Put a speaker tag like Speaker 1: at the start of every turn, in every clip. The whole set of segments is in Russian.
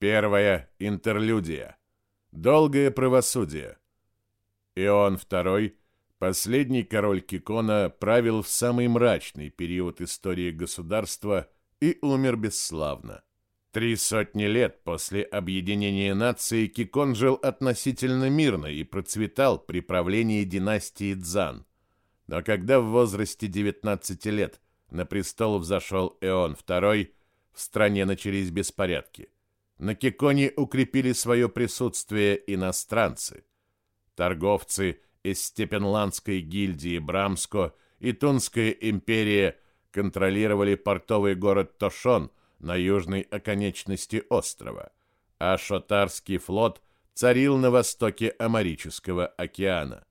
Speaker 1: Первая интерлюдия. Долгое правосудие. Иоанн II, последний король Кикона, правил в самый мрачный период истории государства и умер бесславно. Три сотни лет после объединения нации Кикон жил относительно мирно и процветал при правлении династии Цзан. Но когда в возрасте 19 лет на престол взошел Эон II, в стране начались беспорядки. На Киконе укрепили свое присутствие иностранцы. Торговцы из Степенландской гильдии Брамско и Тунская империя контролировали портовый город Тошон – на южной оконечности острова, а Шотарский флот царил на востоке Амарического океана.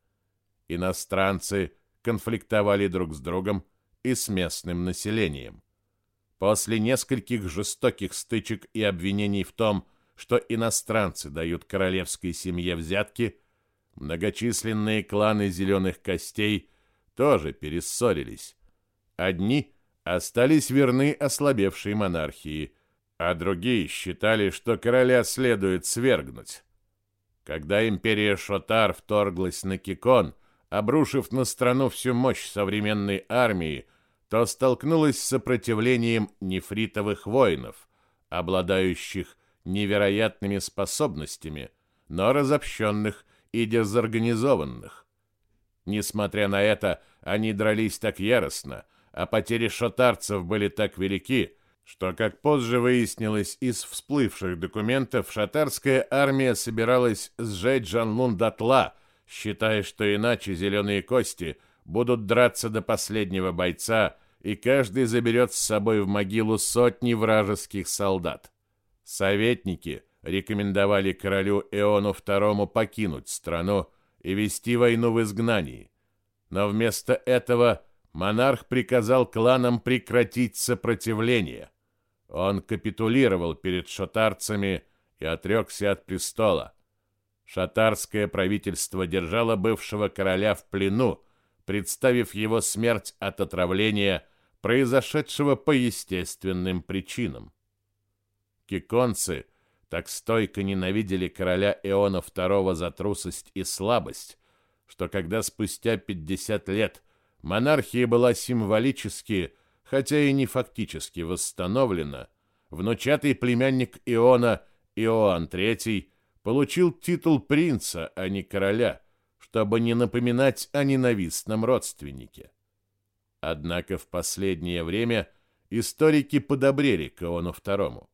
Speaker 1: Иностранцы конфликтовали друг с другом и с местным населением. После нескольких жестоких стычек и обвинений в том, что иностранцы дают королевской семье взятки, многочисленные кланы зеленых костей тоже перессорились. Одни – остались верны ослабевшей монархии, а другие считали, что короля следует свергнуть. Когда империя Шотар вторглась на Кикон, обрушив на страну всю мощь современной армии, то столкнулась с сопротивлением нефритовых воинов, обладающих невероятными способностями, но разобщенных и дезорганизованных. Несмотря на это, они дрались так яростно – а потери шотарцев были так велики, что, как позже выяснилось из всплывших документов, шатарская армия собиралась сжечь Жанлун дотла, считая, что иначе зеленые кости будут драться до последнего бойца, и каждый заберет с собой в могилу сотни вражеских солдат. Советники рекомендовали королю Эону II покинуть страну и вести войну в изгнании. Но вместо этого монарх приказал кланам прекратить сопротивление. Он капитулировал перед шатарцами и отрекся от престола. Шатарское правительство держало бывшего короля в плену, представив его смерть от отравления, произошедшего по естественным причинам. Киконцы так стойко ненавидели короля Иона II за трусость и слабость, что когда спустя 50 лет Монархия была символически, хотя и не фактически восстановлена. Внучатый племянник Иона, Иоанн III, получил титул принца, а не короля, чтобы не напоминать о ненавистном родственнике. Однако в последнее время историки подобрели к Иону II.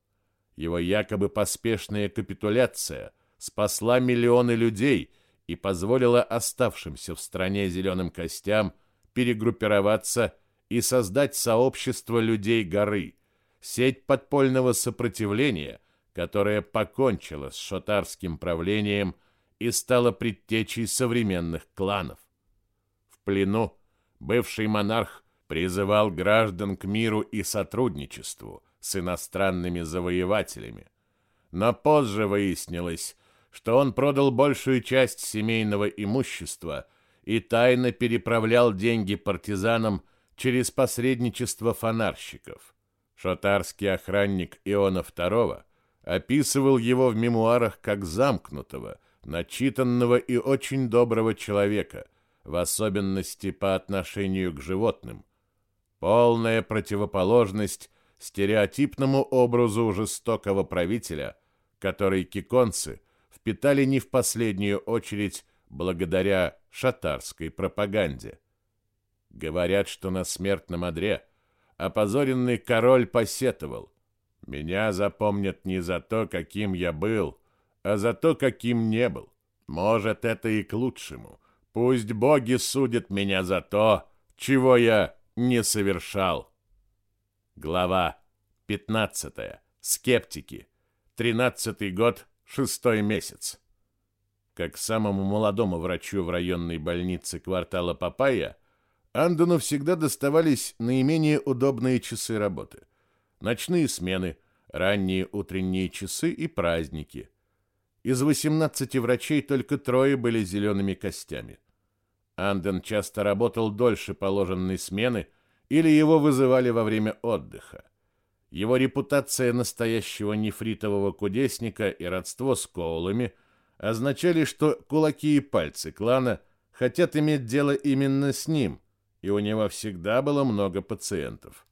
Speaker 1: Его якобы поспешная капитуляция спасла миллионы людей и позволила оставшимся в стране зеленым костям – перегруппироваться и создать сообщество людей горы, сеть подпольного сопротивления, которая покончила с шотарским правлением и стала предтечей современных кланов. В плену бывший монарх призывал граждан к миру и сотрудничеству с иностранными завоевателями. Но позже выяснилось, что он продал большую часть семейного имущества и тайно переправлял деньги партизанам через посредничество фонарщиков. Шотарский охранник Иона II описывал его в мемуарах как замкнутого, начитанного и очень доброго человека, в особенности по отношению к животным. Полная противоположность стереотипному образу жестокого правителя, который киконцы впитали не в последнюю очередь благодаря шатарской пропаганде. Говорят, что на смертном одре опозоренный король посетовал. Меня запомнят не за то, каким я был, а за то, каким не был. Может, это и к лучшему. Пусть боги судят меня за то, чего я не совершал. Глава 15. Скептики. 13 год, шестой месяц как самому молодому врачу в районной больнице квартала Папайя, Андону всегда доставались наименее удобные часы работы. Ночные смены, ранние утренние часы и праздники. Из 18 врачей только трое были зелеными костями. Анден часто работал дольше положенной смены или его вызывали во время отдыха. Его репутация настоящего нефритового кудесника и родство с Коулами означали, что кулаки и пальцы клана хотят иметь дело именно с ним, и у него всегда было много пациентов.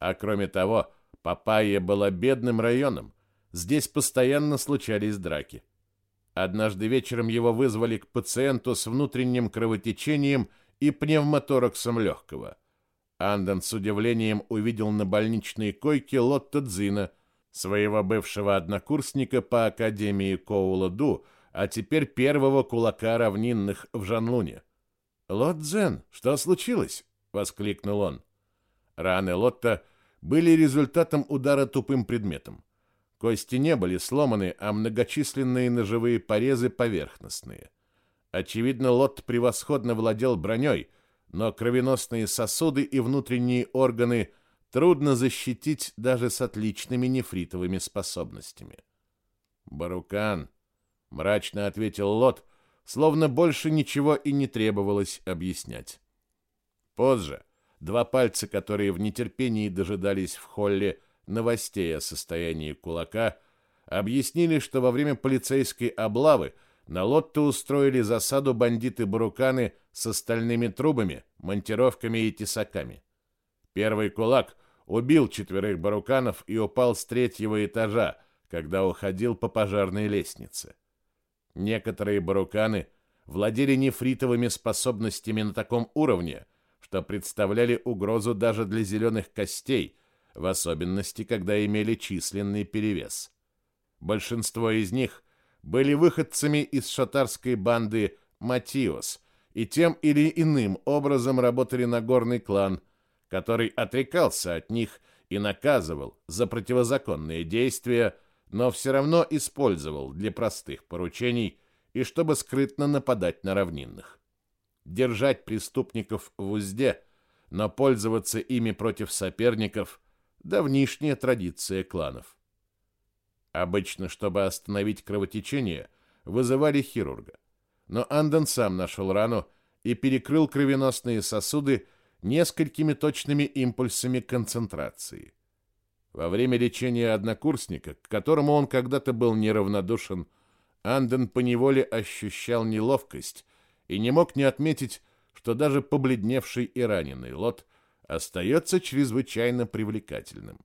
Speaker 1: А кроме того, Папайя была бедным районом, здесь постоянно случались драки. Однажды вечером его вызвали к пациенту с внутренним кровотечением и пневмотораксом легкого. Анден с удивлением увидел на больничной койке Лотто Дзина, своего бывшего однокурсника по Академии Коула-Ду, а теперь первого кулака равнинных в Жанлуне. «Лот-Дзен, что случилось?» — воскликнул он. Раны Лотта были результатом удара тупым предметом. Кости не были сломаны, а многочисленные ножевые порезы поверхностные. Очевидно, Лот превосходно владел броней, но кровеносные сосуды и внутренние органы трудно защитить даже с отличными нефритовыми способностями. «Барукан», — мрачно ответил Лот, словно больше ничего и не требовалось объяснять. Позже два пальца, которые в нетерпении дожидались в холле, — новостей о состоянии кулака объяснили, что во время полицейской облавы на Лотто устроили засаду бандиты-баруканы с остальными трубами, монтировками и тесаками. Первый кулак убил четверых баруканов и упал с третьего этажа, когда уходил по пожарной лестнице. Некоторые баруканы владели нефритовыми способностями на таком уровне, что представляли угрозу даже для зеленых костей, в особенности, когда имели численный перевес. Большинство из них были выходцами из шатарской банды Матиос и тем или иным образом работали на горный клан, который отрекался от них и наказывал за противозаконные действия, но все равно использовал для простых поручений и чтобы скрытно нападать на равнинных. Держать преступников в узде, но пользоваться ими против соперников – давнишняя традиция кланов. Обычно, чтобы остановить кровотечение, вызывали хирурга. Но Анден сам нашел рану и перекрыл кровеносные сосуды несколькими точными импульсами концентрации. Во время лечения однокурсника, к которому он когда-то был неравнодушен, Анден поневоле ощущал неловкость и не мог не отметить, что даже побледневший и раненый Лот остается чрезвычайно привлекательным.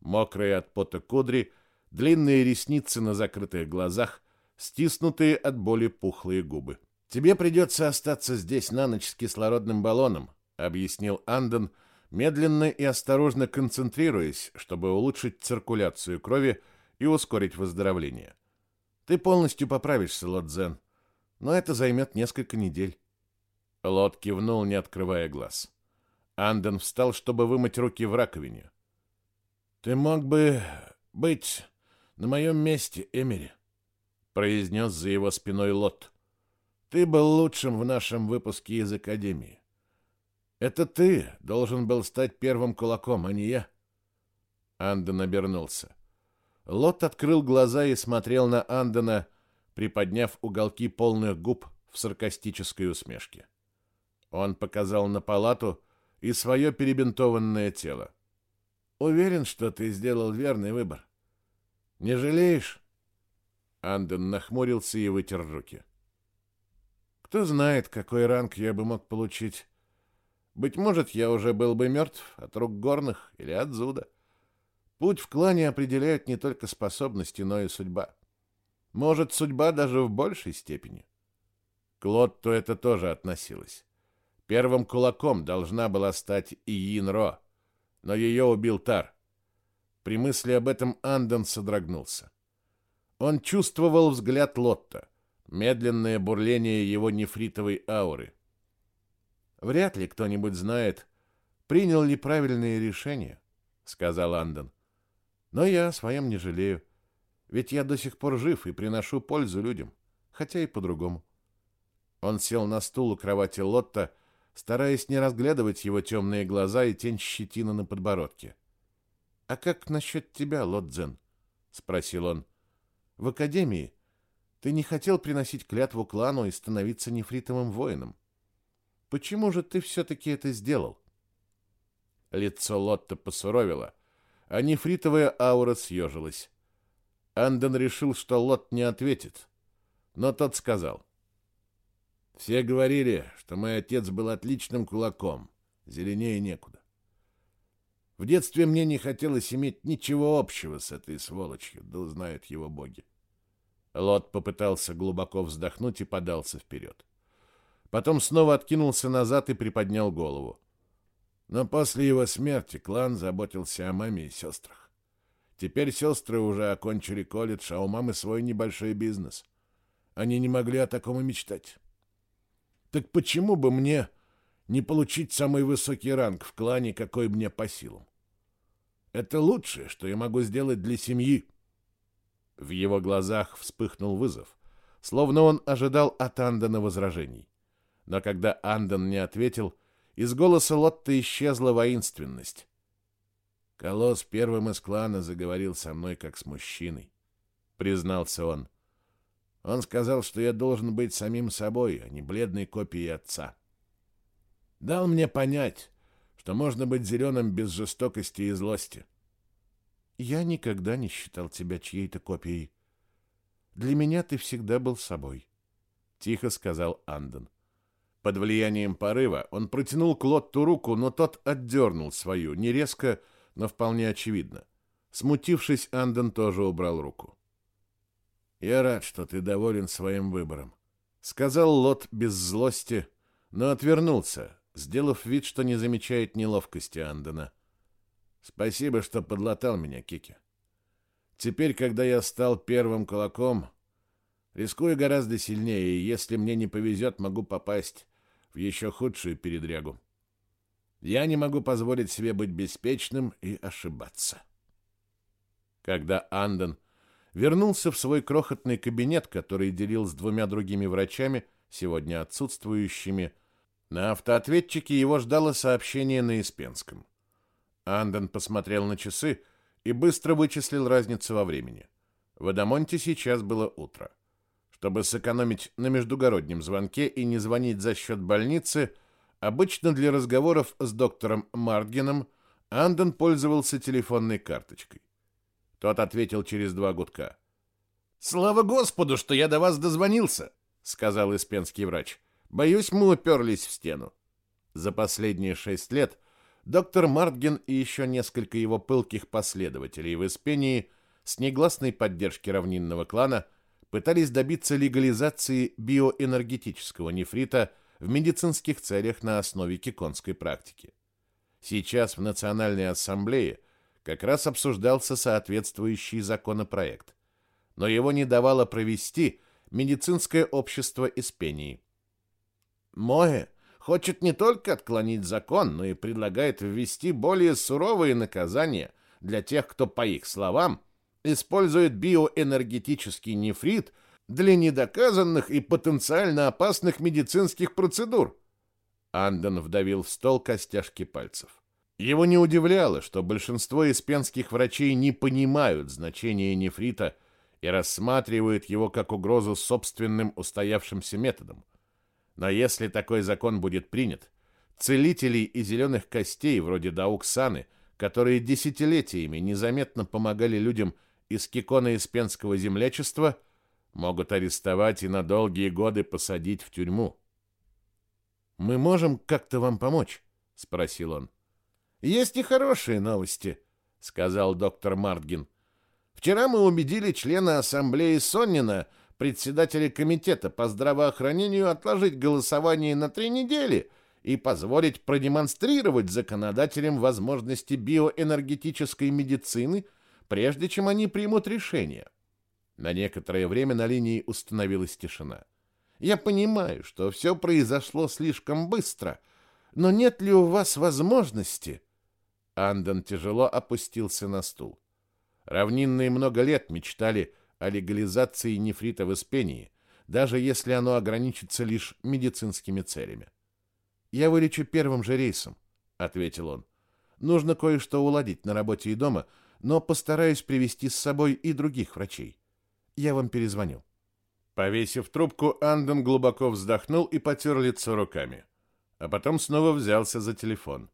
Speaker 1: Мокрые от пота кудри, длинные ресницы на закрытых глазах, стиснутые от боли пухлые губы. «Тебе придется остаться здесь на ночь с кислородным баллоном», — объяснил Андон, медленно и осторожно концентрируясь, чтобы улучшить циркуляцию крови и ускорить выздоровление. «Ты полностью поправишься, Лотзен, но это займет несколько недель». Лот кивнул, не открывая глаз. Анден встал, чтобы вымыть руки в раковине. «Ты мог бы быть на моем месте, Эмери», — произнес за его спиной Лот. «Ты был лучшим в нашем выпуске из Академии. Это ты должен был стать первым кулаком, а не я». Анден обернулся. Лот открыл глаза и смотрел на Андена, приподняв уголки полных губ в саркастической усмешке. Он показал на палату, и свое перебинтованное тело. Уверен, что ты сделал верный выбор. Не жалеешь? Анден нахмурился и вытер руки. Кто знает, какой ранг я бы мог получить. Быть может, я уже был бы мертв от рук горных или от зуда. Путь в клане определяет не только способности, но и судьба. Может, судьба даже в большей степени. К Лотту это тоже относилось. Первым кулаком должна была стать Иин Ро, но ее убил Тар. При мысли об этом Андон содрогнулся. Он чувствовал взгляд Лотта, медленное бурление его нефритовой ауры. «Вряд ли кто-нибудь знает, принял ли правильное решение», — сказал Андон. «Но я о своем не жалею, ведь я до сих пор жив и приношу пользу людям, хотя и по-другому». Он сел на стул у кровати Лотта, — стараясь не разглядывать его темные глаза и тень щетины на подбородке. «А как насчет тебя, Лодзен?» — спросил он. «В академии ты не хотел приносить клятву клану и становиться нефритовым воином. Почему же ты все-таки это сделал?» Лицо Лотта посуровило, а нефритовая аура съежилась. Анден решил, что Лот не ответит, но тот сказал. «Все говорили, что мой отец был отличным кулаком, зеленее некуда. В детстве мне не хотелось иметь ничего общего с этой сволочью, да узнают его боги. Лот попытался глубоко вздохнуть и подался вперед. Потом снова откинулся назад и приподнял голову. Но после его смерти клан заботился о маме и сестрах. Теперь сестры уже окончили колледж, а у мамы свой небольшой бизнес. Они не могли о таком и мечтать. Так почему бы мне не получить самый высокий ранг в клане, какой мне по силам? Это лучшее, что я могу сделать для семьи. В его глазах вспыхнул вызов, словно он ожидал от Андена возражений. Но когда Анден не ответил, из голоса Лотта исчезла воинственность. Колосс первым из клана заговорил со мной как с мужчиной, признался он. Он сказал, что я должен быть самим собой, а не бледной копией отца. Дал мне понять, что можно быть зеленым без жестокости и злости. Я никогда не считал тебя чьей-то копией. Для меня ты всегда был собой, тихо сказал Андон. Под влиянием порыва он протянул к Лотту руку, но тот отдернул свою, не резко, но вполне очевидно. Смутившись, Андон тоже убрал руку. «Я рад, что ты доволен своим выбором», — сказал Лот без злости, но отвернулся, сделав вид, что не замечает неловкости Андона. «Спасибо, что подлатал меня, Кики. Теперь, когда я стал первым кулаком, рискую гораздо сильнее, и если мне не повезет, могу попасть в еще худшую передрягу. Я не могу позволить себе быть беспечным и ошибаться. Когда Анден вернулся в свой крохотный кабинет, который делил с двумя другими врачами, сегодня отсутствующими, на автоответчике его ждало сообщение на Испенском. Анден посмотрел на часы и быстро вычислил разницу во времени. В Адамонте сейчас было утро. Чтобы сэкономить на междугороднем звонке и не звонить за счет больницы – Обычно для разговоров с доктором Мартгеном Анден пользовался телефонной карточкой. Тот ответил через два гудка. «Слава Господу, что я до вас дозвонился!» — сказал испенский врач. «Боюсь, мы уперлись в стену». За последние шесть лет доктор Мартген и еще несколько его пылких последователей в Испении с негласной поддержки равнинного клана пытались добиться легализации биоэнергетического нефрита – в медицинских целях на основе киконской практики. Сейчас в Национальной ассамблее как раз обсуждался соответствующий законопроект, но его не давало провести медицинское общество Испении. Мое хочет не только отклонить закон, но и предлагает ввести более суровые наказания для тех, кто, по их словам, использует биоэнергетический нефрит – для недоказанных и потенциально опасных медицинских процедур. Андон вдавил в стол костяшки пальцев. Его не удивляло, что большинство испенских врачей не понимают значения нефрита и рассматривают его как угрозу собственным устоявшимся методом. Но если такой закон будет принят, целителей и зеленых костей вроде Дауксаны, которые десятилетиями незаметно помогали людям из кикона испенского землячества, могут арестовать и на долгие годы посадить в тюрьму. Мы можем как-то вам помочь, спросил он. Есть и хорошие новости, сказал доктор Мартгин. Вчера мы убедили члена ассамблеи Соннина, председателя комитета по здравоохранению, отложить голосование на три недели и позволить продемонстрировать законодателям возможности биоэнергетической медицины, прежде чем они примут решение. На некоторое время на линии установилась тишина. Я понимаю, что все произошло слишком быстро, но нет ли у вас возможности? Андон тяжело опустился на стул. Равнинные много лет мечтали о легализации нефрита в Испении, даже если оно ограничится лишь медицинскими целями. «Я вылечу первым же рейсом», — ответил он. «Нужно кое-что уладить на работе и дома, но постараюсь привести с собой и других врачей. Я вам перезвоню». Повесив трубку, Андон глубоко вздохнул и потер лицо руками. А потом снова взялся за телефон.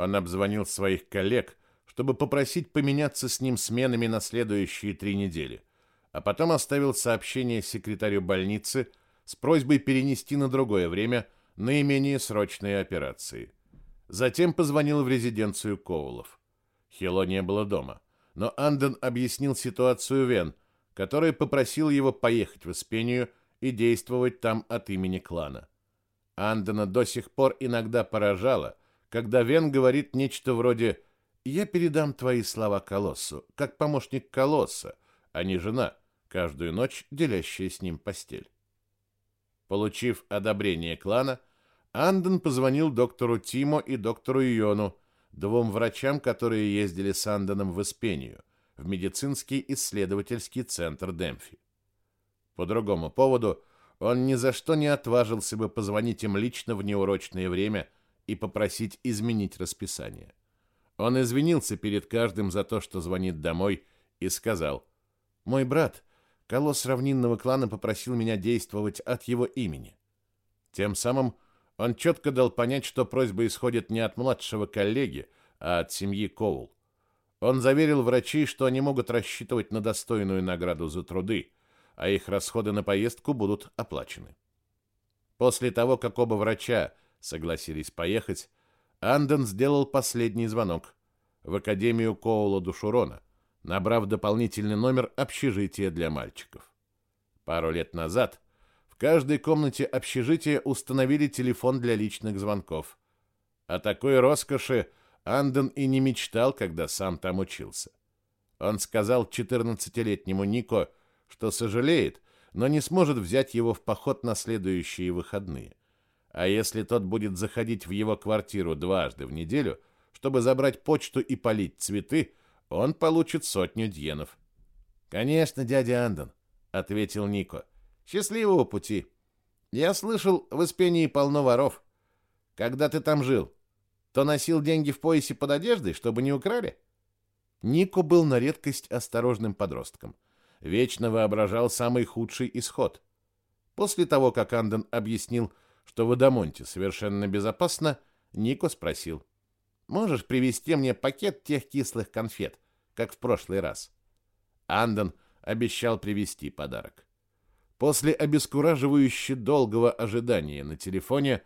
Speaker 1: Он обзвонил своих коллег, чтобы попросить поменяться с ним сменами на следующие три недели, а потом оставил сообщение секретарю больницы с просьбой перенести на другое время наименее срочные операции. Затем позвонил в резиденцию Коулов. Хило не было дома, но Анден объяснил ситуацию Вен, который попросил его поехать в Испению и действовать там от имени клана. Андена до сих пор иногда поражало, когда Вен говорит нечто вроде «Я передам твои слова Колоссу, как помощник Колосса, а не жена, каждую ночь делящая с ним постель». Получив одобрение клана, Анден позвонил доктору Тимо и доктору Йону, двум врачам, которые ездили с Анденом в Испению, в медицинский исследовательский центр Демфи. По другому поводу он ни за что не отважился бы позвонить им лично в неурочное время и попросить изменить расписание. Он извинился перед каждым за то, что звонит домой, и сказал, «Мой брат, колосс равнинного клана, попросил меня действовать от его имени». Тем самым он четко дал понять, что просьба исходит не от младшего коллеги, а от семьи Коул. Он заверил врачей, что они могут рассчитывать на достойную награду за труды, а их расходы на поездку будут оплачены. После того, как оба врача согласились поехать, Анден сделал последний звонок в Академию Коула Душурона, набрав дополнительный номер общежития для мальчиков. Пару лет назад в каждой комнате общежития установили телефон для личных звонков. О такой роскоши Анден и не мечтал, когда сам там учился. Он сказал 14-летнему Нико, что сожалеет, но не сможет взять его в поход на следующие выходные. А если тот будет заходить в его квартиру дважды в неделю, чтобы забрать почту и полить цветы, он получит сотню дьенов. «Конечно, дядя Андон», — ответил Нико. «Счастливого пути. Я слышал, в Испении полно воров. Когда ты там жил, то носил деньги в поясе под одеждой, чтобы не украли?» Нико был на редкость осторожным подростком — вечно воображал самый худший исход. После того, как Анден объяснил, что в Адамонте совершенно безопасно, Нико спросил, «Можешь привезти мне пакет тех кислых конфет, как в прошлый раз?» Анден обещал привезти подарок. После обескураживающе долгого ожидания на телефоне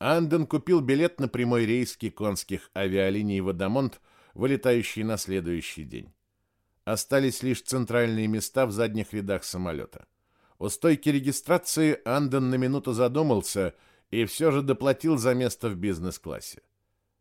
Speaker 1: Анден купил билет на прямой рейс конских авиалиний в Адамонт, вылетающий на следующий день. Остались лишь центральные места в задних рядах самолета. У стойки регистрации Анден на минуту задумался и все же доплатил за место в бизнес-классе.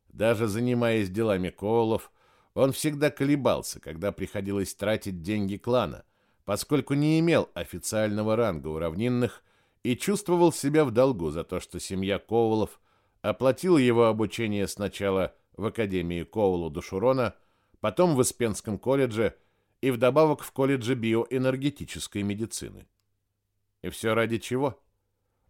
Speaker 1: Даже занимаясь делами Коулов, он всегда колебался, когда приходилось тратить деньги клана, поскольку не имел официального ранга у равнинных и чувствовал себя в долгу за то, что семья Коулов оплатила его обучение сначала в Академии Коулу Душурона, потом в Испенском колледже и вдобавок в колледже биоэнергетической медицины. И все ради чего?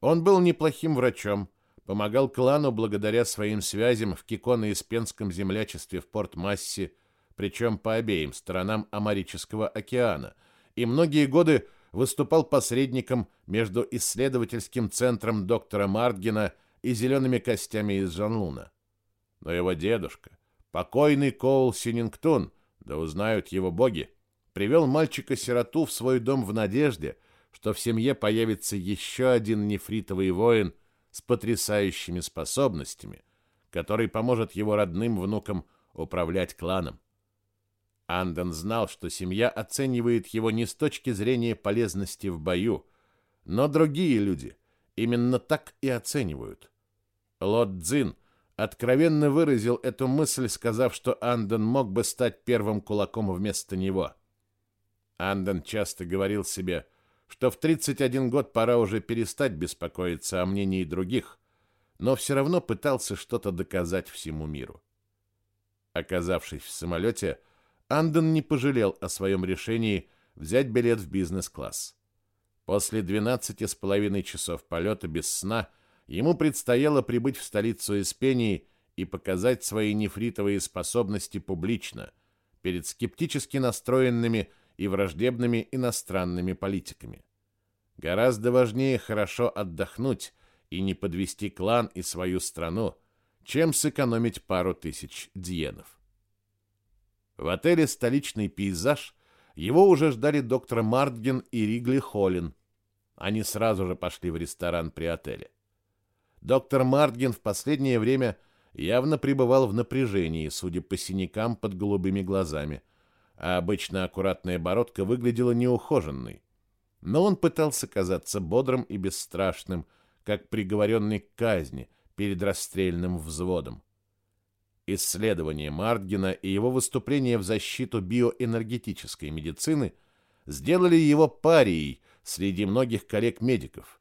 Speaker 1: Он был неплохим врачом, помогал клану благодаря своим связям в Киконо-Испенском землячестве в Порт-Массе, причем по обеим сторонам Амарического океана, и многие годы выступал посредником между исследовательским центром доктора Мартгена и зелеными костями из Жанлуна. Но его дедушка, покойный Коул Синингтон, да узнают его боги, привел мальчика-сироту в свой дом в надежде, что в семье появится еще один нефритовый воин с потрясающими способностями, который поможет его родным внукам управлять кланом. Анден знал, что семья оценивает его не с точки зрения полезности в бою, но другие люди именно так и оценивают. Лот Цзин откровенно выразил эту мысль, сказав, что Анден мог бы стать первым кулаком вместо него – Анден часто говорил себе, что в 31 год пора уже перестать беспокоиться о мнении других, но все равно пытался что-то доказать всему миру. Оказавшись в самолете, Анден не пожалел о своем решении взять билет в бизнес-класс. После 12 с половиной часов полета без сна ему предстояло прибыть в столицу Испении и показать свои нефритовые способности публично перед скептически настроенными и враждебными иностранными политиками. Гораздо важнее хорошо отдохнуть и не подвести клан и свою страну, чем сэкономить пару тысяч диенов. В отеле «Столичный пейзаж» его уже ждали доктор Мартген и Ригли Холлин. Они сразу же пошли в ресторан при отеле. Доктор Мартген в последнее время явно пребывал в напряжении, судя по синякам под голубыми глазами, а обычно аккуратная бородка выглядела неухоженной. Но он пытался казаться бодрым и бесстрашным, как приговоренный к казни перед расстрельным взводом. Исследование Мартгена и его выступление в защиту биоэнергетической медицины сделали его парией среди многих коллег-медиков.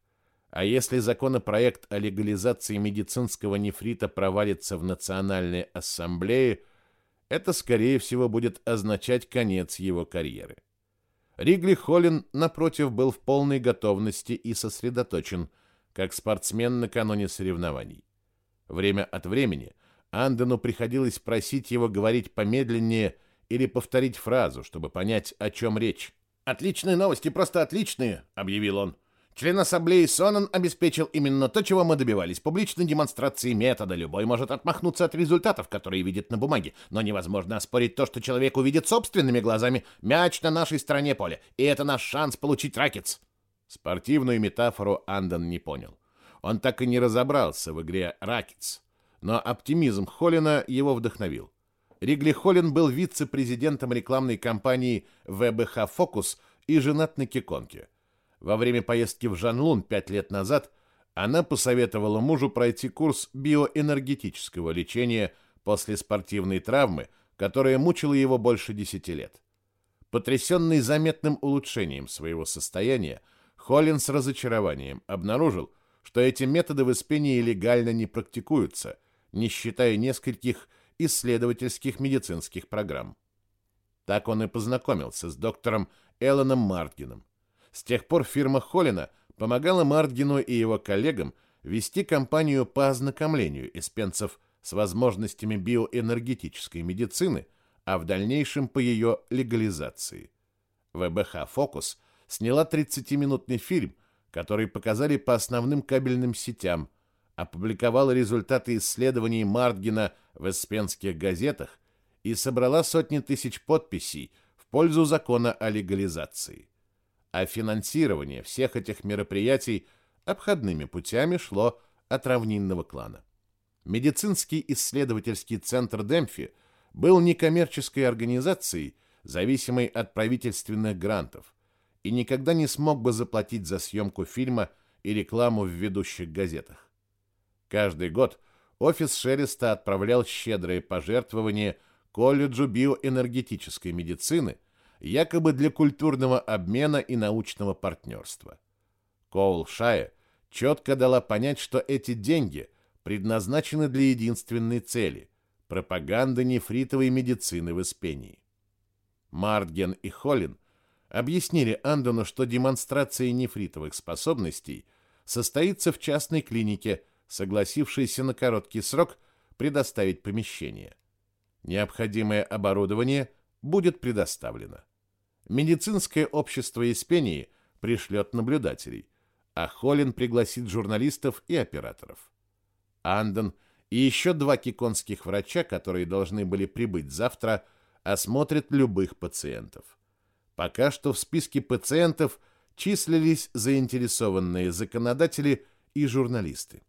Speaker 1: А если законопроект о легализации медицинского нефрита провалится в Национальной ассамблее, это, скорее всего, будет означать конец его карьеры. Ригли Холлин, напротив, был в полной готовности и сосредоточен, как спортсмен накануне соревнований. Время от времени Андену приходилось просить его говорить помедленнее или повторить фразу, чтобы понять, о чем речь. «Отличные новости, просто отличные», — объявил он. Член ассамблеи Сонан обеспечил именно то, чего мы добивались. Публичной демонстрации метода. Любой может отмахнуться от результатов, которые видит на бумаге. Но невозможно оспорить то, что человек увидит собственными глазами. Мяч на нашей стороне поля. И это наш шанс получить ракетс. Спортивную метафору Андон не понял. Он так и не разобрался в игре ракетс. Но оптимизм Холлина его вдохновил. Ригли Холлин был вице-президентом рекламной кампании ВБХ «Фокус» и женат на Киконке. Во время поездки в Жанлун пять лет назад она посоветовала мужу пройти курс биоэнергетического лечения после спортивной травмы, которая мучила его больше десяти лет. Потрясенный заметным улучшением своего состояния, Холлин с разочарованием обнаружил, что эти методы в Испении легально не практикуются, не считая нескольких исследовательских медицинских программ. Так он и познакомился с доктором Элленом Мартгином, с тех пор фирма Холлина помогала Мартгину и его коллегам вести кампанию по ознакомлению испенцев с возможностями биоэнергетической медицины, а в дальнейшем по ее легализации. ВБХ «Фокус» сняла 30-минутный фильм, который показали по основным кабельным сетям, опубликовала результаты исследований Мартгина в эспенских газетах и собрала сотни тысяч подписей в пользу закона о легализации а финансирование всех этих мероприятий обходными путями шло от равнинного клана. Медицинский исследовательский центр Демфи был некоммерческой организацией, зависимой от правительственных грантов, и никогда не смог бы заплатить за съемку фильма и рекламу в ведущих газетах. Каждый год офис Шереста отправлял щедрые пожертвования колледжу биоэнергетической медицины – якобы для культурного обмена и научного партнерства. Коул Шая четко дала понять, что эти деньги предназначены для единственной цели – пропаганды нефритовой медицины в Испении. Мартген и Холлин объяснили Андону, что демонстрация нефритовых способностей состоится в частной клинике, согласившейся на короткий срок предоставить помещение. Необходимое оборудование будет предоставлено. Медицинское общество Испении пришлет наблюдателей, а Холлин пригласит журналистов и операторов. Анден и еще два киконских врача, которые должны были прибыть завтра, осмотрят любых пациентов. Пока что в списке пациентов числились заинтересованные законодатели и журналисты.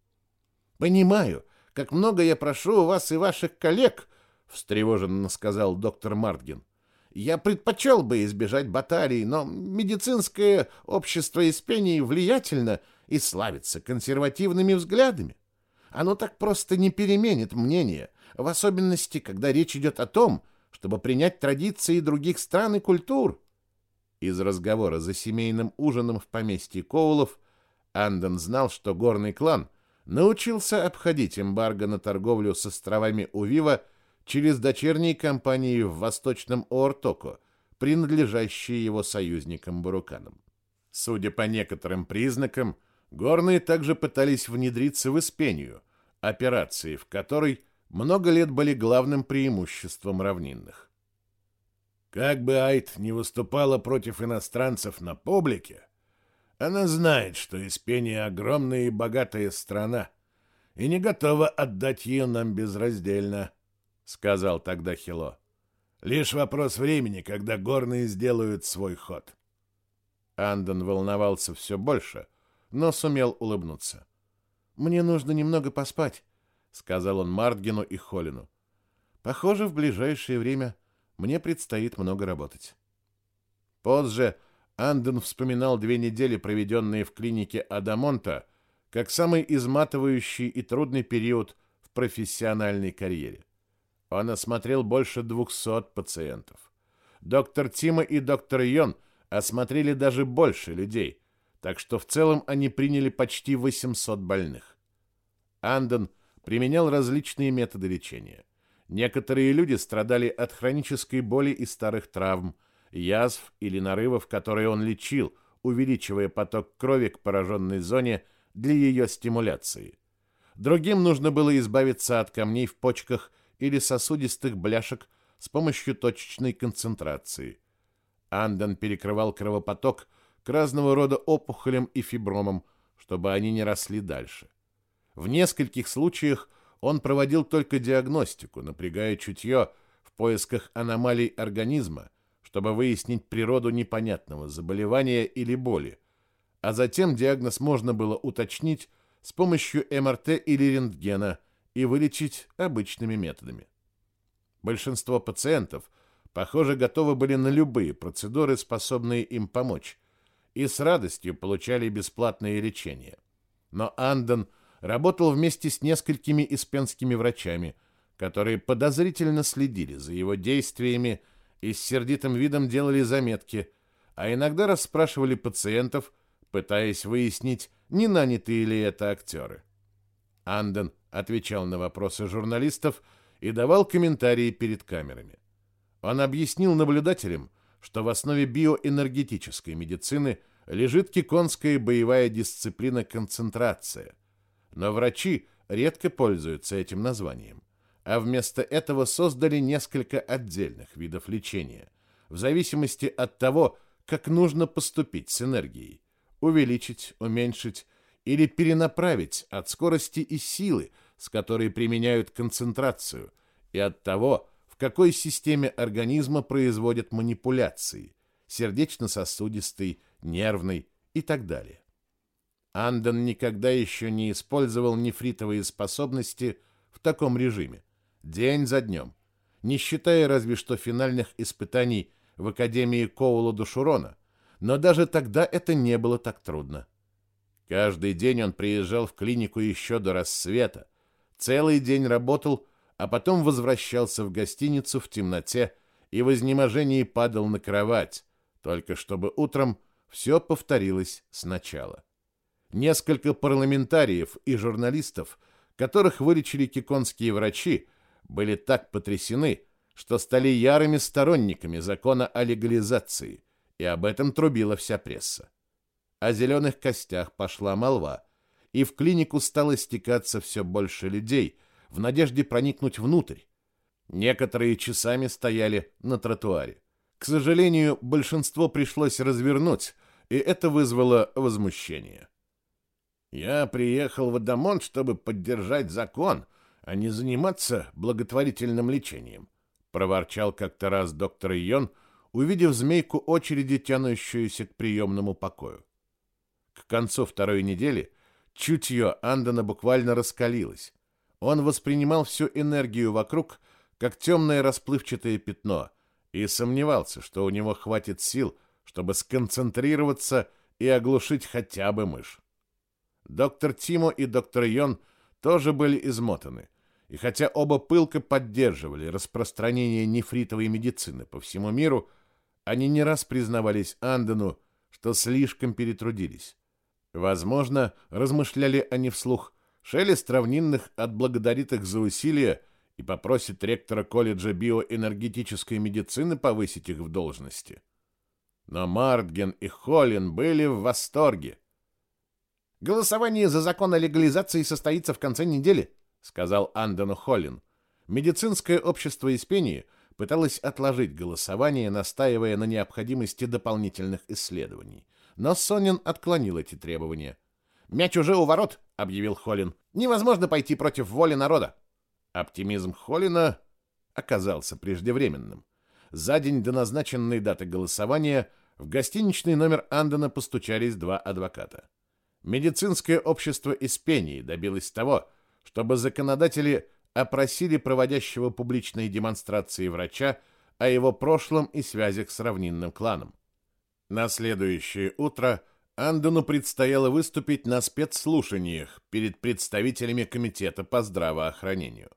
Speaker 1: «Понимаю, как много я прошу у вас и ваших коллег», — встревоженно сказал доктор Мартген. Я предпочел бы избежать баталий, но медицинское общество Испении влиятельно и славится консервативными взглядами. Оно так просто не переменит мнение, в особенности, когда речь идет о том, чтобы принять традиции других стран и культур. Из разговора за семейным ужином в поместье Коулов Андон знал, что горный клан научился обходить эмбарго на торговлю с островами Увива через дочерние компании в Восточном Оортоко, принадлежащие его союзникам-буруканам. Судя по некоторым признакам, горные также пытались внедриться в Испению, операции в которой много лет были главным преимуществом равнинных. Как бы Айт не выступала против иностранцев на публике, она знает, что Испения огромная и богатая страна, и не готова отдать ее нам безраздельно. — сказал тогда Хило.
Speaker 2: Лишь вопрос времени, когда горные сделают свой ход.
Speaker 1: Андон волновался все больше, но сумел улыбнуться. «Мне нужно немного поспать», — сказал он Мартгену и Холину. «Похоже, в ближайшее время мне предстоит много работать». Позже Андон вспоминал две недели, проведенные в клинике Адамонта, как самый изматывающий и трудный период в профессиональной карьере. Он осмотрел больше 200 пациентов. Доктор Тима и доктор Йон осмотрели даже больше людей, так что в целом они приняли почти 800 больных. Андон применял различные методы лечения. Некоторые люди страдали от хронической боли и старых травм, язв или нарывов, которые он лечил, увеличивая поток крови к пораженной зоне для ее стимуляции. Другим нужно было избавиться от камней в почках или сосудистых бляшек с помощью точечной концентрации. Андон перекрывал кровопоток к разного рода опухолям и фибромам, чтобы они не росли дальше. В нескольких случаях он проводил только диагностику, напрягая чутье в поисках аномалий организма, чтобы выяснить природу непонятного заболевания или боли, а затем диагноз можно было уточнить с помощью МРТ или рентгена – и вылечить обычными методами. Большинство пациентов, похоже, готовы были на любые процедуры, способные им помочь, и с радостью получали бесплатное лечение. Но Андон работал вместе с несколькими испенскими врачами, которые подозрительно следили за его действиями и с сердитым видом делали заметки, а иногда расспрашивали пациентов, пытаясь выяснить, не нанятые ли это актеры. Анден отвечал на вопросы журналистов и давал комментарии перед камерами. Он объяснил наблюдателям, что в основе биоэнергетической медицины лежит киконская боевая дисциплина концентрация. Но врачи редко пользуются этим названием, а вместо этого создали несколько отдельных видов лечения, в зависимости от того, как нужно поступить с энергией, увеличить, уменьшить или перенаправить от скорости и силы, с которой применяют концентрацию, и от того, в какой системе организма производят манипуляции – сердечно-сосудистой, нервной и так далее. Андон никогда еще не использовал нефритовые способности в таком режиме, день за днем, не считая разве что финальных испытаний в Академии Коула Душурона, но даже тогда это не было так трудно. Каждый день он приезжал в клинику еще до рассвета, целый день работал, а потом возвращался в гостиницу в темноте и в изнеможении падал на кровать, только чтобы утром все повторилось сначала. Несколько парламентариев и журналистов, которых вылечили киконские врачи, были так потрясены, что стали ярыми сторонниками закона о легализации, и об этом трубила вся пресса о зеленых костях пошла молва, и в клинику стало стекаться все больше людей в надежде проникнуть внутрь. Некоторые часами стояли на тротуаре. К сожалению, большинство пришлось развернуть, и это вызвало возмущение. «Я приехал в Адамонт, чтобы поддержать закон, а не заниматься благотворительным лечением», проворчал как-то раз доктор Йон, увидев змейку очереди, тянущуюся к приемному покою. К концу второй недели чутье Андона буквально раскалилось. Он воспринимал всю энергию вокруг как темное расплывчатое пятно и сомневался, что у него хватит сил, чтобы сконцентрироваться и оглушить хотя бы мышь. Доктор Тимо и доктор Йон тоже были измотаны, и хотя оба пылко поддерживали распространение нефритовой медицины по всему миру, они не раз признавались Андону, что слишком перетрудились. Возможно, размышляли они вслух, шелест равнинных отблагодарит их за усилия и попросит ректора колледжа биоэнергетической медицины повысить их в должности. Но Мартген и Холлин были в восторге. «Голосование за закон о легализации состоится в конце недели», — сказал Андону Холлин. Медицинское общество Испении пыталось отложить голосование, настаивая на необходимости дополнительных исследований но Сонин отклонил эти требования. «Мяч уже у ворот», — объявил Холлин. «Невозможно пойти против воли народа». Оптимизм Холлина оказался преждевременным. за день до назначенной даты голосования в гостиничный номер Андена постучались два адвоката. Медицинское общество Испении добилось того, чтобы законодатели опросили проводящего публичные демонстрации врача о его прошлом и связях с равнинным кланом. На следующее утро Андону предстояло выступить на спецслушаниях перед представителями комитета по здравоохранению.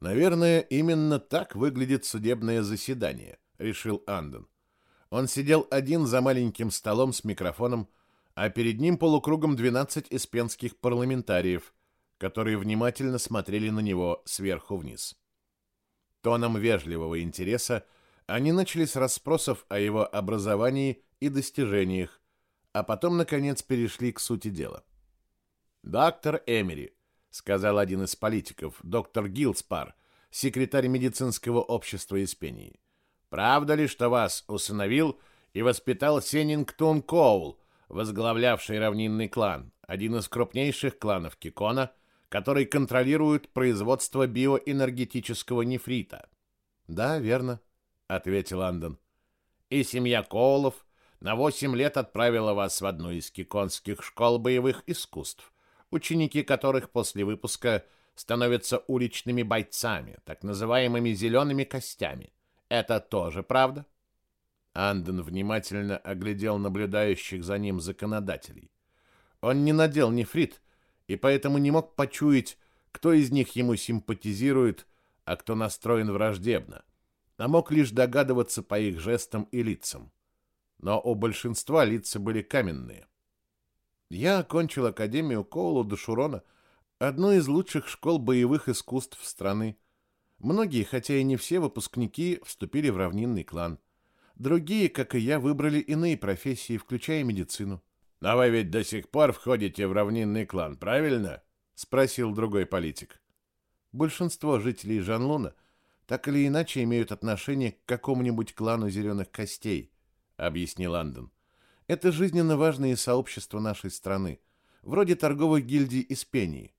Speaker 1: Наверное, именно так выглядит судебное заседание, решил Андон. Он сидел один за маленьким столом с микрофоном, а перед ним полукругом 12 испенских парламентариев, которые внимательно смотрели на него сверху вниз. Тоном вежливого интереса они начали с расспросов о его образовании и достижениях, а потом, наконец, перешли к сути дела. «Доктор Эмери», — сказал один из политиков, доктор Гилспар, секретарь медицинского общества Испении, «правда ли, что вас усыновил и воспитал Сенингтон Коул, возглавлявший равнинный клан, один из крупнейших кланов Кикона, который контролирует производство биоэнергетического нефрита?» «Да, верно», — ответил Андон. «И семья Коулов на восемь лет отправила вас в одну из киконских школ боевых искусств, ученики которых после выпуска становятся уличными бойцами, так называемыми зелеными костями. Это тоже правда? Анден внимательно оглядел наблюдающих за ним законодателей. Он не надел нефрит, и поэтому не мог почуять, кто из них ему симпатизирует, а кто настроен враждебно, а мог лишь догадываться по их жестам и лицам но у большинства лица были каменные. Я окончил Академию Коула Дашурона, одну из лучших школ боевых искусств страны. Многие, хотя и не все выпускники, вступили в равнинный клан. Другие, как и я, выбрали иные профессии, включая медицину.
Speaker 2: «Но вы ведь до сих пор входите в равнинный клан, правильно?» — спросил другой политик.
Speaker 1: Большинство жителей Жанлуна так или иначе имеют отношение к какому-нибудь клану зеленых костей — объяснил Андон. Это жизненно важные сообщества нашей страны, вроде торговых гильдий из Пении.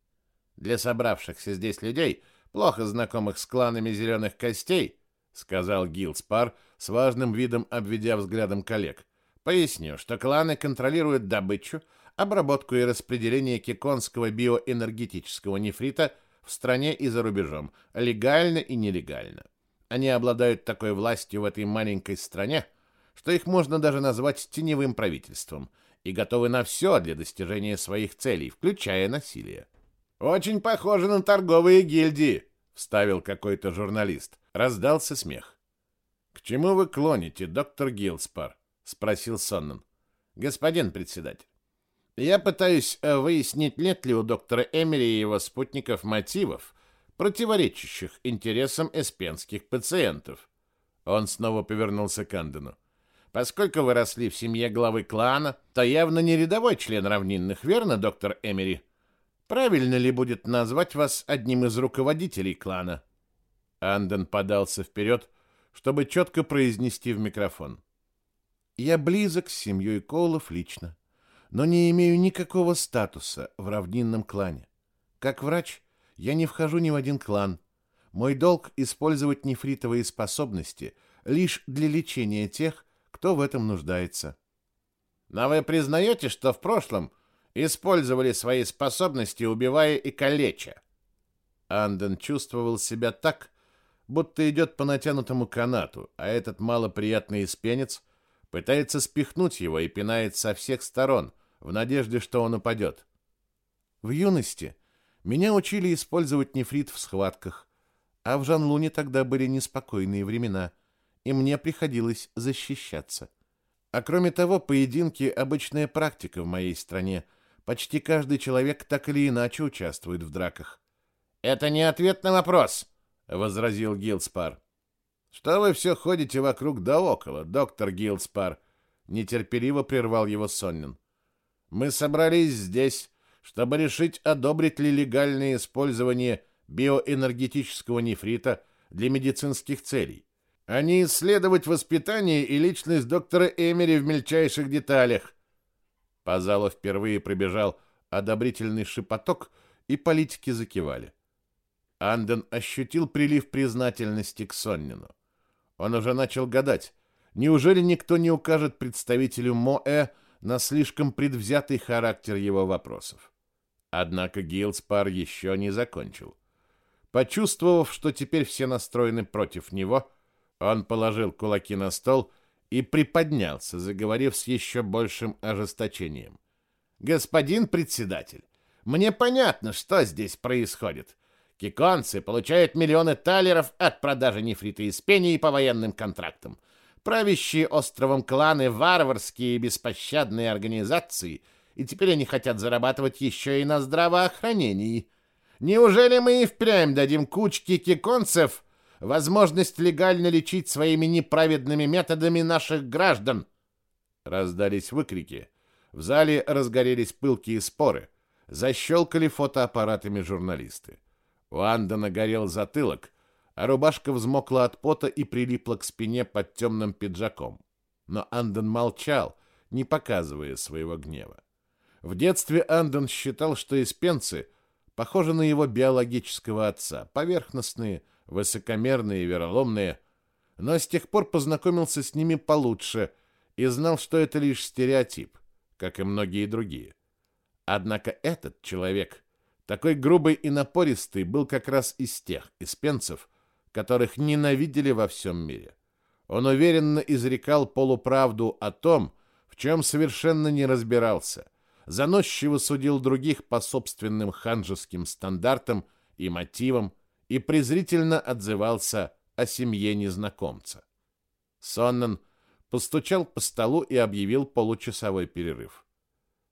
Speaker 1: Для собравшихся здесь людей, плохо знакомых с кланами зеленых костей, сказал Гилспар с важным видом обведя взглядом коллег. Поясню, что кланы контролируют добычу, обработку и распределение киконского биоэнергетического нефрита в стране и за рубежом, легально и нелегально. Они обладают такой властью в этой маленькой стране, что их можно даже назвать теневым правительством, и готовы на все для достижения своих целей, включая насилие. «Очень похоже на торговые гильдии», — вставил какой-то журналист. Раздался смех. «К чему вы клоните, доктор Гилспар?» — спросил Соннен. «Господин председатель, я пытаюсь э, выяснить, нет ли у доктора Эмери и его спутников мотивов, противоречащих интересам эспенских пациентов». Он снова повернулся к Андену. Поскольку вы росли в семье главы клана, то явно не рядовой член равнинных, верно, доктор Эмери? Правильно ли будет назвать вас одним из руководителей клана? Анден подался вперед, чтобы четко произнести в микрофон. Я близок с семьей Коулов лично, но не имею никакого статуса в равнинном клане. Как врач я не вхожу ни в один клан. Мой долг — использовать нефритовые способности лишь для лечения тех, кто в этом нуждается. Но вы признаете, что в прошлом использовали свои способности, убивая и калеча? Анден чувствовал себя так, будто идет по натянутому канату, а этот малоприятный испенец пытается спихнуть его и пинает со всех сторон, в надежде, что он упадет. В юности меня учили использовать нефрит в схватках, а в Жанлуне тогда были неспокойные времена — и мне приходилось защищаться. А кроме того, поединки – обычная практика в моей стране. Почти каждый человек так или иначе участвует в драках. «Это не ответ на вопрос», — возразил Гилспар. «Что вы все ходите вокруг да около, доктор Гилспар?» — нетерпеливо прервал его Соннин. «Мы собрались здесь, чтобы решить, одобрить ли легальное использование биоэнергетического нефрита для медицинских целей а не исследовать воспитание и личность доктора Эмери в мельчайших деталях. По залу впервые пробежал одобрительный шепоток, и политики закивали. Анден ощутил прилив признательности к Соннину. Он уже начал гадать, неужели никто не укажет представителю МОЭ на слишком предвзятый характер его вопросов. Однако Гилспар еще не закончил. Почувствовав, что теперь все настроены против него, он положил кулаки на стол и приподнялся, заговорив с еще большим ожесточением. «Господин председатель, мне понятно, что здесь происходит. Киконцы получают миллионы талеров от продажи нефрита из пении по военным контрактам. Правящие островом кланы варварские и беспощадные организации, и теперь они хотят зарабатывать еще и на здравоохранении. Неужели мы и впрямь дадим кучке киконцев возможность легально лечить своими неправедными методами наших граждан? Раздались выкрики. В зале разгорелись пылкие споры. Защелкали фотоаппаратами журналисты. У Андона горел затылок, а рубашка взмокла от пота и прилипла к спине под темным пиджаком. Но Андон молчал, не показывая своего гнева. В детстве Андон считал, что испенцы похожи на его биологического отца, поверхностные, высокомерные вероломные, но с тех пор познакомился с ними получше и знал, что это лишь стереотип, как и многие другие. Однако этот человек — такой грубый и напористый был как раз из тех испенцев, которых ненавидели во всем мире. Он уверенно изрекал полуправду о том, в чем совершенно не разбирался, заносчиво судил других по собственным ханжеским стандартам и мотивам и презрительно отзывался о семье незнакомца. Соннан постучал по столу и объявил получасовой перерыв.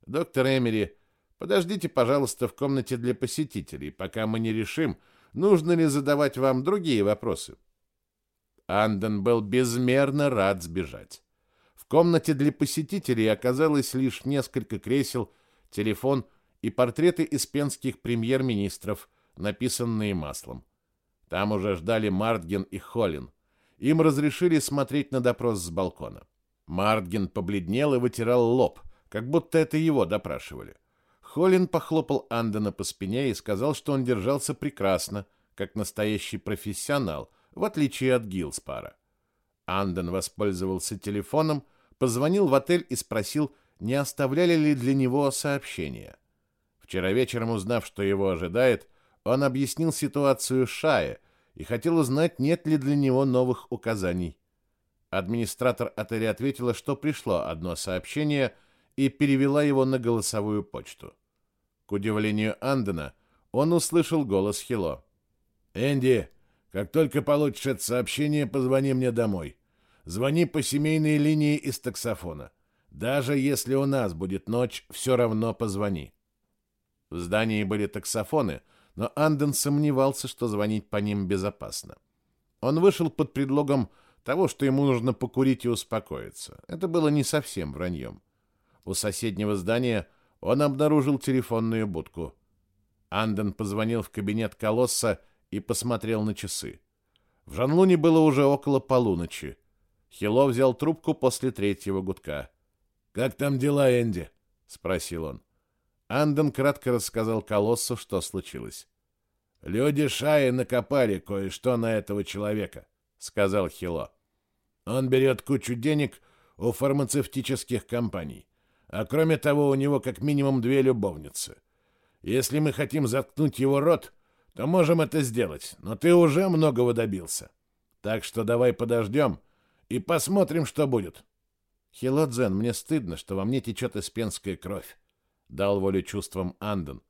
Speaker 1: Доктор Эмери Подождите, пожалуйста, в комнате для посетителей, пока мы не решим, нужно ли задавать вам другие вопросы. Анден был безмерно рад сбежать. В комнате для посетителей оказалось лишь несколько кресел, телефон и портреты испенских премьер-министров, написанные маслом. Там уже ждали Мартген и Холлин. Им разрешили смотреть на допрос с балкона. Мартген побледнел и вытирал лоб, как будто это его допрашивали. Холлин похлопал Андена по спине и сказал, что он держался прекрасно, как настоящий профессионал, в отличие от Гилспара. Анден воспользовался телефоном, позвонил в отель и спросил, не оставляли ли для него сообщения. Вчера вечером, узнав, что его ожидает, он объяснил ситуацию Шае и хотел узнать, нет ли для него новых указаний. Администратор отеля ответила, что пришло одно сообщение и перевела его на голосовую почту. К удивлению Андена, он услышал голос Хило. «Энди, как только получишь это сообщение, позвони мне домой. Звони по семейной линии из таксофона. Даже если у нас будет ночь, все равно позвони». В здании были таксофоны, но Анден сомневался, что звонить по ним безопасно. Он вышел под предлогом того, что ему нужно покурить и успокоиться. Это было не совсем враньем. У соседнего здания он обнаружил телефонную будку. Анден позвонил в кабинет Колосса и посмотрел на часы. В Жанлуне было уже около полуночи. Хило взял трубку после третьего гудка. «Как там дела, Энди?» — спросил он. Анден кратко рассказал Колоссу, что случилось. «Люди Шаи накопали кое-что на этого человека», — сказал Хило. «Он берет кучу денег у фармацевтических компаний. А кроме того, у него как минимум две любовницы. Если мы хотим заткнуть его рот, то можем это сделать, но ты уже многого добился. Так что давай подождем и посмотрим, что будет. Хилодзен, мне стыдно, что во мне течет испенская кровь. Дал волю чувствам Андон.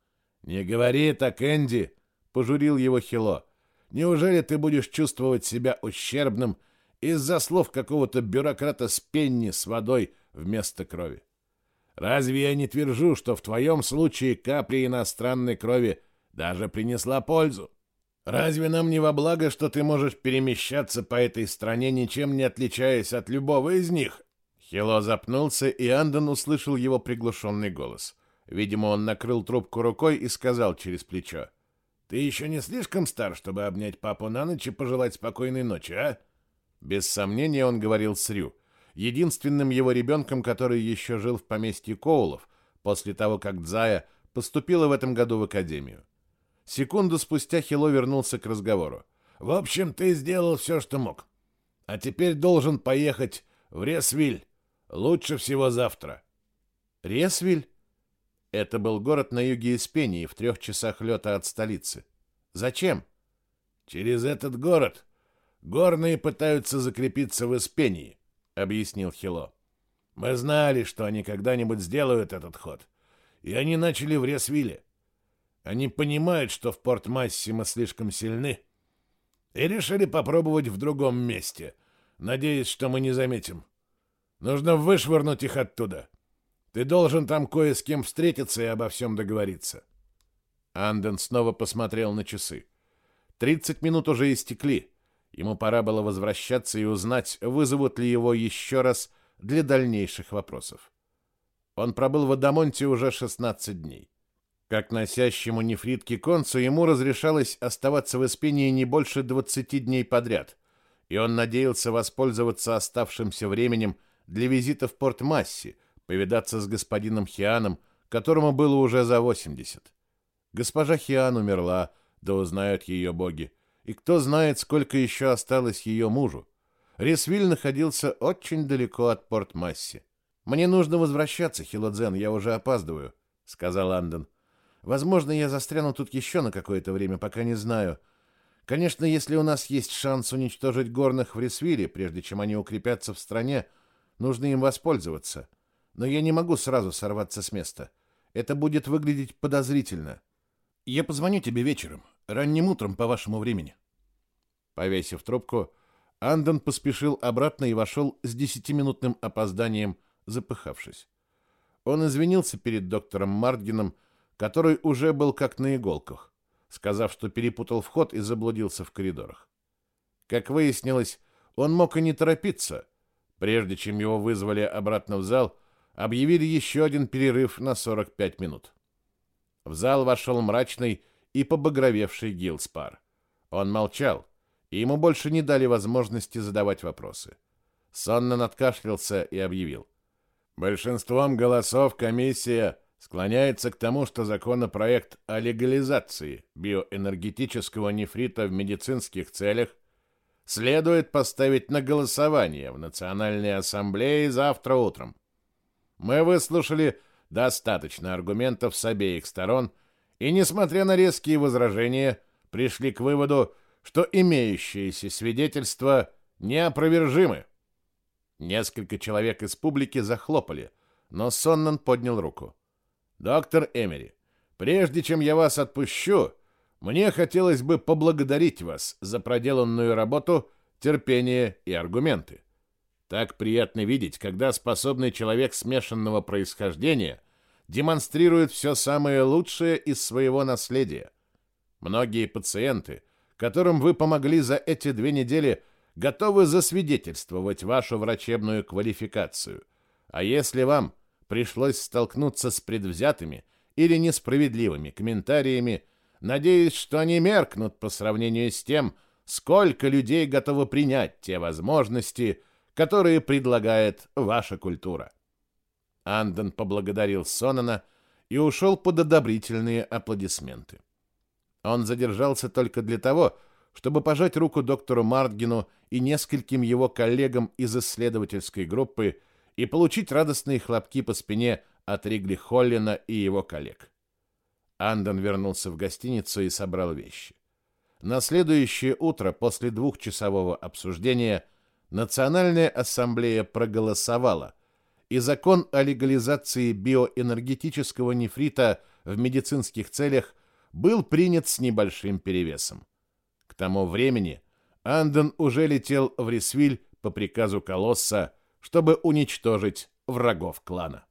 Speaker 1: Не говори так, Энди, пожурил его Хило. Неужели ты будешь чувствовать себя ущербным из-за слов какого-то бюрократа с пенни с водой вместо крови? Разве я не твержу, что в твоем случае капля иностранной крови даже принесла пользу? Разве нам не во благо, что ты можешь перемещаться по этой стране, ничем не отличаясь от любого из них?» Хило запнулся, и Андон услышал его приглушенный голос. Видимо, он накрыл трубку рукой и сказал через плечо. «Ты еще не слишком стар, чтобы обнять папу на ночь и пожелать спокойной ночи, а?» Без сомнения он говорил с Рю единственным его ребенком, который еще жил в поместье Коулов, после того, как Дзая поступила в этом году в академию. Секунду спустя Хило вернулся к разговору. «В общем, ты сделал все, что мог.
Speaker 2: А теперь должен поехать в Ресвиль. Лучше всего завтра.
Speaker 1: Ресвиль? Это был город на юге Испении, в трех часах лета от столицы. Зачем?
Speaker 2: Через этот город горные пытаются закрепиться в Испении, объяснил Хило. Мы знали, что они когда-нибудь сделают этот ход, и они начали в Ресвиле. Они понимают, что в Порт-Массе мы слишком сильны, и решили попробовать в другом месте, надеясь, что мы не заметим. Нужно вышвырнуть их оттуда. Ты должен там кое с кем встретиться и обо всем договориться.
Speaker 1: Анден снова посмотрел на часы. Тридцать минут уже истекли. Ему пора было возвращаться и узнать, вызовут ли его еще раз для дальнейших вопросов. Он пробыл в Адамонте уже 16 дней. Как носящему нефритки концу ему разрешалось оставаться в Испении не больше 20 дней подряд, и он надеялся воспользоваться оставшимся временем для визита в Порт-Масси, повидаться с господином Хианом, которому было уже за 80. Госпожа Хиан умерла, да узнают ее боги, и кто знает, сколько еще осталось ее мужу. Ресвиль находился очень далеко от Порт-Масси. «Мне нужно возвращаться, Хилодзен, я уже опаздываю», — сказал Анден. Возможно, я застряну тут еще на какое-то время, пока не знаю. Конечно, если у нас есть шанс уничтожить горных в Ресвире, прежде чем они укрепятся в стране, нужно им воспользоваться. Но я не могу сразу сорваться с места. Это будет выглядеть подозрительно. Я позвоню тебе вечером, ранним утром по вашему времени. Повесив трубку, Андон поспешил обратно и вошел с десятиминутным опозданием, запыхавшись. Он извинился перед доктором Мартгином, который уже был как на иголках, сказав, что перепутал вход и заблудился в коридорах. Как выяснилось, он мог и не торопиться. Прежде чем его вызвали обратно в зал, объявили еще один перерыв на 45 минут. В зал вошел мрачный и побагровевший Гилспар. Он молчал, и ему больше не дали возможности задавать вопросы. Сонно откашлялся и объявил. Большинством голосов комиссия склоняется к тому, что законопроект о легализации биоэнергетического нефрита в медицинских целях следует поставить на голосование в Национальной ассамблее завтра утром. Мы выслушали достаточно аргументов с обеих сторон и, несмотря на резкие возражения, пришли к выводу, что имеющиеся свидетельства неопровержимы. Несколько человек из публики захлопали, но Соннан поднял руку. Доктор Эмери, прежде чем я вас отпущу, мне хотелось бы поблагодарить вас за проделанную работу, терпение и аргументы. Так приятно видеть, когда способный человек смешанного происхождения демонстрирует все самое лучшее из своего наследия. Многие пациенты, которым вы помогли за эти две недели, готовы засвидетельствовать вашу врачебную квалификацию. А если вам пришлось столкнуться с предвзятыми или несправедливыми комментариями, надеясь, что они меркнут по сравнению с тем, сколько людей готовы принять те возможности, которые предлагает ваша культура. Анден поблагодарил Сонана и ушел под одобрительные аплодисменты. Он задержался только для того, чтобы пожать руку доктору Мартгину и нескольким его коллегам из исследовательской группы, и получить радостные хлопки по спине от Ригли Холлина и его коллег. Андон вернулся в гостиницу и собрал вещи. На следующее утро после двухчасового обсуждения Национальная ассамблея проголосовала, и закон о легализации биоэнергетического нефрита в медицинских целях был принят с небольшим перевесом. К тому времени Андон уже летел в Рисвиль по приказу Колосса чтобы уничтожить врагов клана.